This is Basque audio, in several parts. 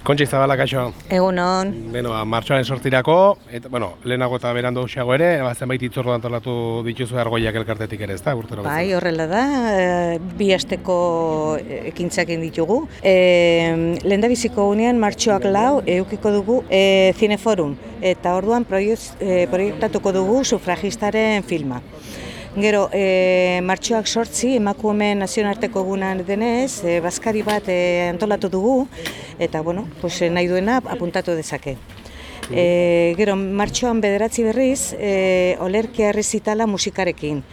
Kontxe Zabala, kaixo. Egunon, Beno, ba, martxoaren sortirako, eta, bueno, lehenago eta berandu usiago ere, ba, zenbait itzordu antolatu dituzu argoiak elkartetik ere, ez da, urtero bai, horrela da, e, bi asteko ekintzak egin ditugu. E, lehendabiziko unean martxoak lau eukiko dugu e, Cineforum, eta orduan e, proiektatuko dugu sufragistaren filma. Gero, e, martxoak sortzi, emakumeen nazionarteko egunan denez, e, bazkari bat e, antolatu dugu, eta, bueno, pues, nahi duena apuntatu dezake. E, gero, martxoan bederatzi berriz, e, olerkia errezitala musikarekin.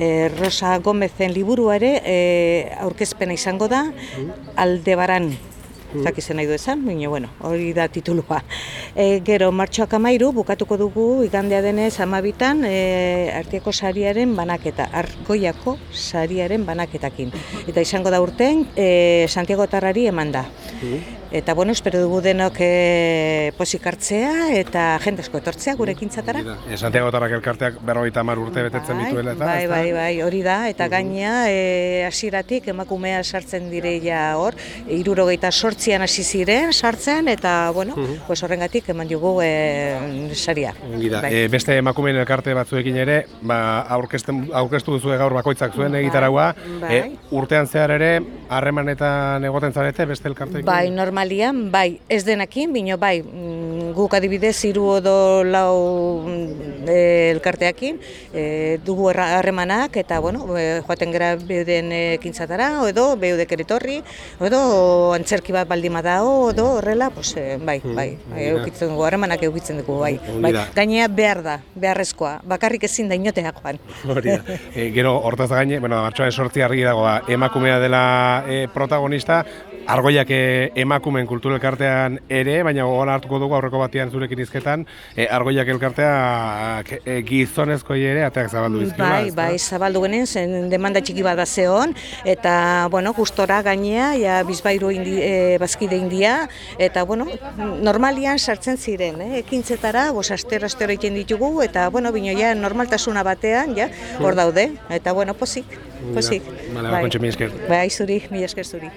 E, Rosa Gomezen liburua ere e, aurkezpena izango da, Aldebaran. Ez dakiz nahi du esan, baina bueno, hori da titulua. E, gero, martxoak amairu, bukatuko dugu, igandea denez, amabitan, e, artiako sariaren banaketa, argoiako sariaren banaketakin. Eta izango da urten, e, Santiago Tarrari eman da. Eta, bueno, espero dugu denok e, posik hartzea eta jende asko etortzea gure ekintzatara. E, Santiago Tarrak elkarteak berrogeita hamar urte betetzen dituela, eta, bai, bai, bai, hori da, eta gaina e, hasieratik emakumea sartzen direia hor, irurogeita sortzian hasi ziren sartzen, eta, bueno, pues horrengatik eman dugu e, saria. Bai. E, beste emakumeen elkarte batzuekin ere, ba, aurkezten, aurkeztu duzu gaur bakoitzak zuen egitaragua, bai. e, urtean zehar ere, harremanetan egoten zarete beste elkarteekin? Bai, normalian, bai, ez denakin, bino bai, mm, guk adibidez hiru edo lau mm, e, elkarteakin, e, dugu harremanak, eta, bueno, e, joaten gara beuden ekintzatara, edo beudek etorri, edo antzerki bat baldin badao, edo horrela, pues, e, bai, bai, bai, eukitzen dugu, harremanak eukitzen dugu, bai, bai, da. gainea behar da, beharrezkoa, bakarrik ezin da inotea joan. Hori da. E, gero, hortaz gaine, bueno, martxoaren sortzi argi dago, ba, emakumea dela e, protagonista, argoiak e, emakumeen kultura elkartean ere, baina gogoan hartuko dugu aurreko batean zurekin izketan, e, argoiak elkartea e, gizonezkoi ere ateak zabaldu izkiola. Bai, bai, zabaldu genen, zen demanda txiki bat bazeon, eta, bueno, gustora gainea, ja, bizbairu indi, e, bazkide india, eta, bueno, normalian sartzen ziren, eh? ekintzetara, bos, astero, astero egiten ditugu, eta, bueno, bino, ja, normaltasuna batean, ja, hor daude, eta, bueno, pozik, pozik. Bale, ba, esker. Bai, zuri, mila esker zuri.